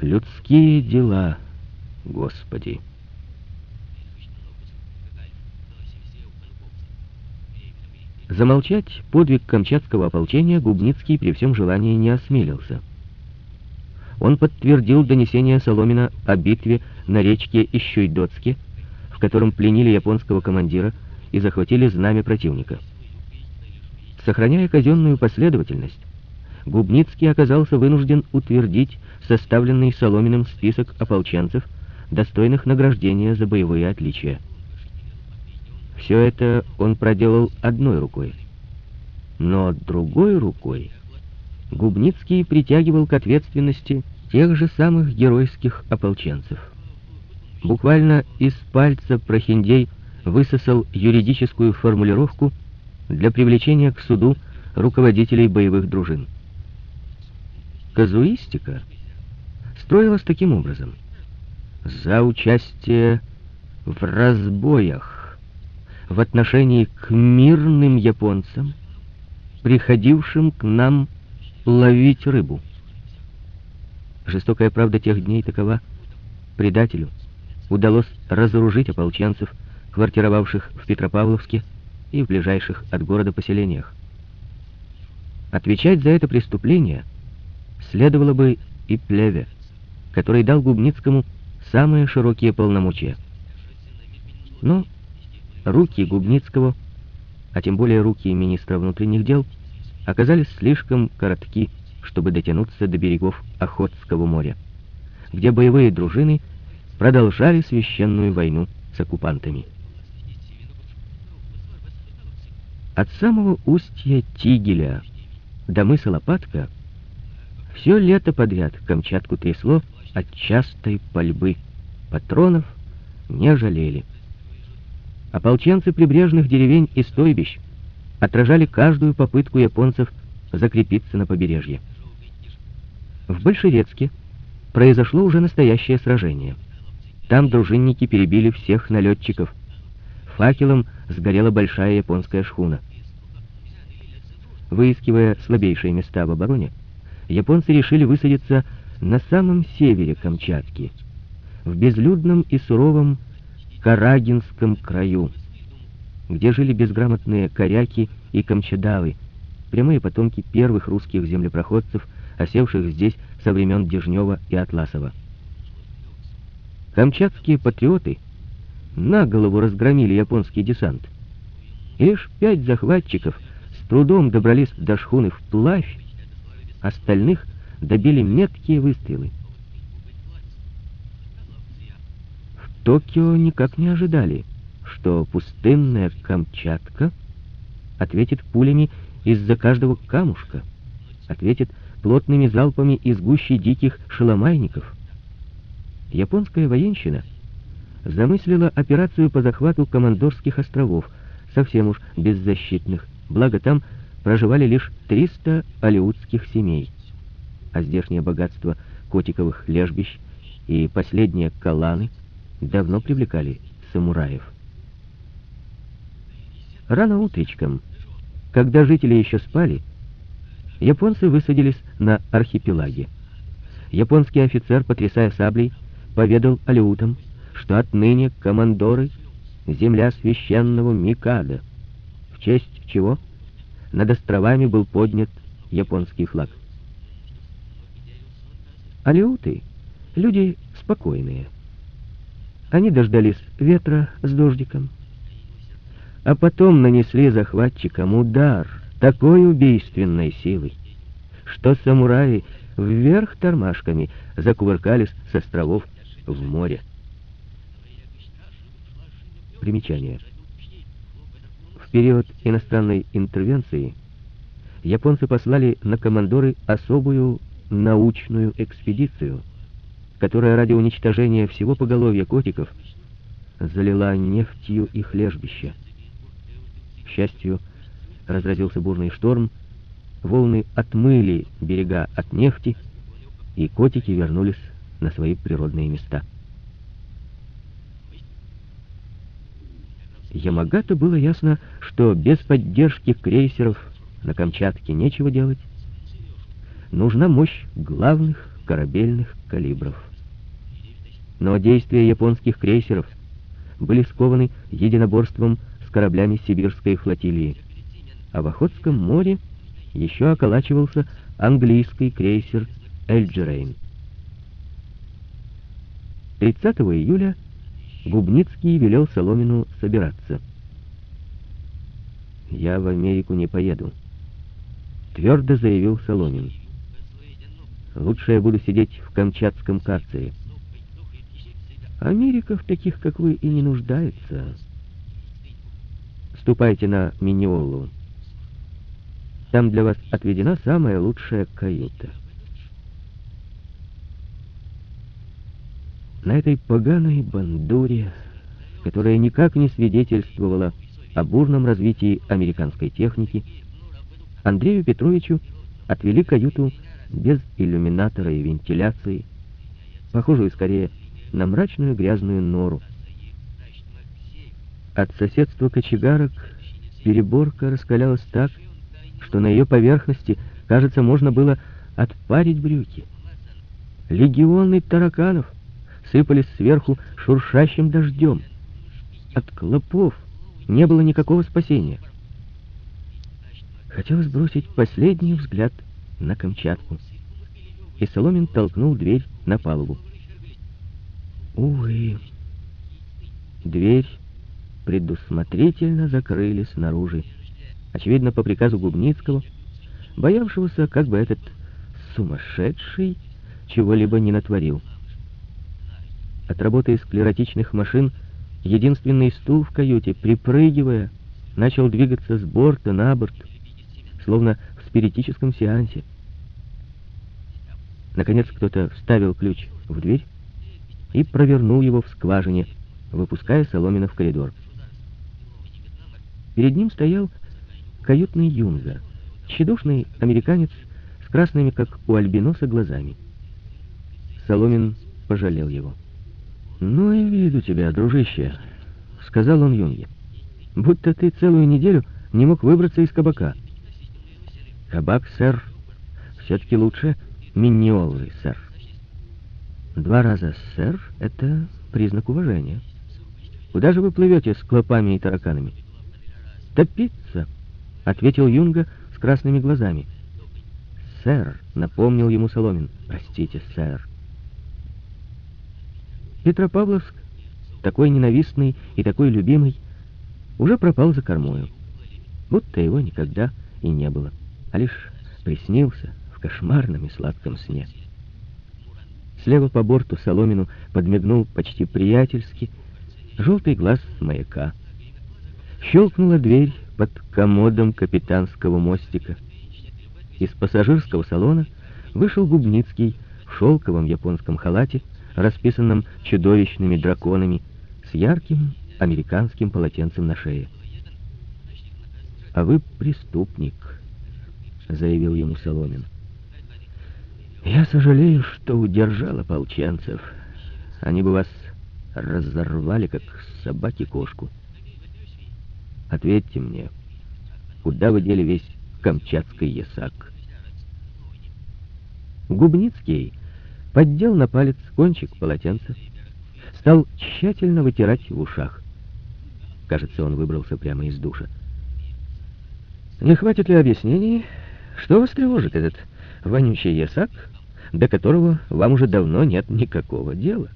Людские дела, Господи. Замолчать подвиг камчатского ополчения Губницкий при всем желании не осмелился. Он подтвердил донесение Соломина о битве на речке Ищуйдоцке, в котором пленили японского командира и захватили знамя противника. Сохраняя казенную последовательность, Губницкий оказался вынужден утвердить составленный Соломиным список ополченцев, достойных награждения за боевые отличия. Все это он проделал одной рукой. Но другой рукой Губницкий притягивал к ответственности тех же самых геройских ополченцев. Буквально из пальца Прохиндей высосал юридическую формулировку для привлечения к суду руководителей боевых дружин. Казуистика строилась таким образом. За участие в разбоях в отношении к мирным японцам, приходившим к нам ловить рыбу. Жестокая правда тех дней такова. Предателю удалось разоружить ополченцев, квартировавших в Петропавловске и в ближайших от города поселениях. Отвечать за это преступление следовало бы и Плеве, который дал Губницкому самые широкие полномочия. Но руки Губницкого, а тем более руки министра внутренних дел, оказались слишком коротки, чтобы дотянуться до берегов Охотского моря, где боевые дружины продолжали священную войну с оккупантами. От самого устья Тигеля до мыса Лопатка все лето подряд Камчатку трясло от частой пальбы. Патронов не жалели. Ополченцы прибрежных деревень и стойбищ отражали каждую попытку японцев закрепиться на побережье. В Большерецке произошло уже настоящее сражение. Там дружинники перебили всех налетчиков. Факелом сгорела большая японская шхуна. Выискивая слабейшие места в обороне, японцы решили высадиться на самом севере Камчатки, в безлюдном и суровом Карагинском краю, где жили безграмотные коряки и камчадалы, прямые потомки первых русских землепроходцев, осевших здесь со времен Дежнева и Атласова. Камчатские патриоты на голову разгромили японский десант. И лишь пять захватчиков с трудом добрались до шхуны вплавь, остальных добили меткие выстрелы. В Токио никак не ожидали, что пустынная Камчатка ответит пулями из-за каждого камушка, ответит плотными залпами из гущи диких шеломайников. Японская военщина замыслила операцию по захвату Командорских островов, совсем уж беззащитных, благо там проживали лишь 300 алеутских семей а здешнее богатство котиковых лежбищ и последние каланы давно привлекали самураев. Рано утречком, когда жители еще спали, японцы высадились на архипелаге. Японский офицер, потрясая саблей, поведал алеутам, что отныне командоры — земля священного Микада, в честь чего над островами был поднят японский флаг. Алеуты — люди спокойные. Они дождались ветра с дождиком, а потом нанесли захватчикам удар такой убийственной силой, что самураи вверх тормашками закувыркались с островов в море. Примечание. Период иностранной интервенции японцы послали на командоры особую научную экспедицию, которая ради уничтожения всего поголовья котиков залила нефтью их лежбища. К счастью, разразился бурный шторм, волны отмыли берега от нефти, и котики вернулись на свои природные места. Ямагата было ясно, что без поддержки крейсеров на Камчатке нечего делать, нужна мощь главных корабельных калибров. Но действия японских крейсеров были скованы единоборством с кораблями сибирской флотилии, а в Охотском море еще околачивался английский крейсер «Эльджерейн». 30 июля Губницкий велел Соломину собираться. «Я в Америку не поеду», — твердо заявил Соломин. «Лучше я буду сидеть в камчатском карцере». «Америка в таких, как вы, и не нуждается. Ступайте на Миниолу. Там для вас отведена самая лучшая каюта». На этой поганой бандуре, которая никак не свидетельствовала о бурном развитии американской техники, Андрею Петровичу отвели каюту без иллюминатора и вентиляции, похожую скорее на мрачную грязную нору. От соседства кочегарок переборка раскалялась так, что на ее поверхности, кажется, можно было отпарить брюки. Легионы тараканов — сыпались сверху шуршащим дождем. От клопов не было никакого спасения. Хотелось бросить последний взгляд на Камчатку. И Соломин толкнул дверь на палубу. Увы, дверь предусмотрительно закрыли снаружи. Очевидно, по приказу Губницкого, боявшегося, как бы этот сумасшедший чего-либо не натворил. От работы склеротичных машин единственный стул в каюте, припрыгивая, начал двигаться с борта на борт, словно в спиритическом сеансе. Наконец кто-то вставил ключ в дверь и провернул его в скважине, выпуская Соломина в коридор. Перед ним стоял каютный юнга, тщедушный американец с красными, как у альбиноса, глазами. Соломин пожалел его. «Ну и вид у тебя, дружище», — сказал он Юнге. «Будто ты целую неделю не мог выбраться из кабака». «Кабак, сэр, все-таки лучше миньолы, сэр». «Два раза сэр — это признак уважения. Куда же вы плывете с клопами и тараканами?» «Топиться», — ответил Юнга с красными глазами. «Сэр», — напомнил ему Соломин. «Простите, сэр». Петропавловск, такой ненавистный и такой любимый, уже пропал за кормою. Будто его никогда и не было, а лишь приснился в кошмарном и сладком сне. Слева по борту Соломину подмигнул почти приятельски желтый глаз маяка. Щелкнула дверь под комодом капитанского мостика. Из пассажирского салона вышел Губницкий в шелковом японском халате расписанном чудовищными драконами, с ярким американским полотенцем на шее. «А вы преступник», — заявил ему Соломин. «Я сожалею, что удержал ополченцев. Они бы вас разорвали, как собаки кошку. Ответьте мне, куда вы дели весь камчатский ясак?» Губницкий поддел на палец кончик полотенца, стал тщательно вытирать в ушах. Кажется, он выбрался прямо из душа. Не хватит ли объяснений, что вас тревожит этот вонючий ясак, до которого вам уже давно нет никакого дела?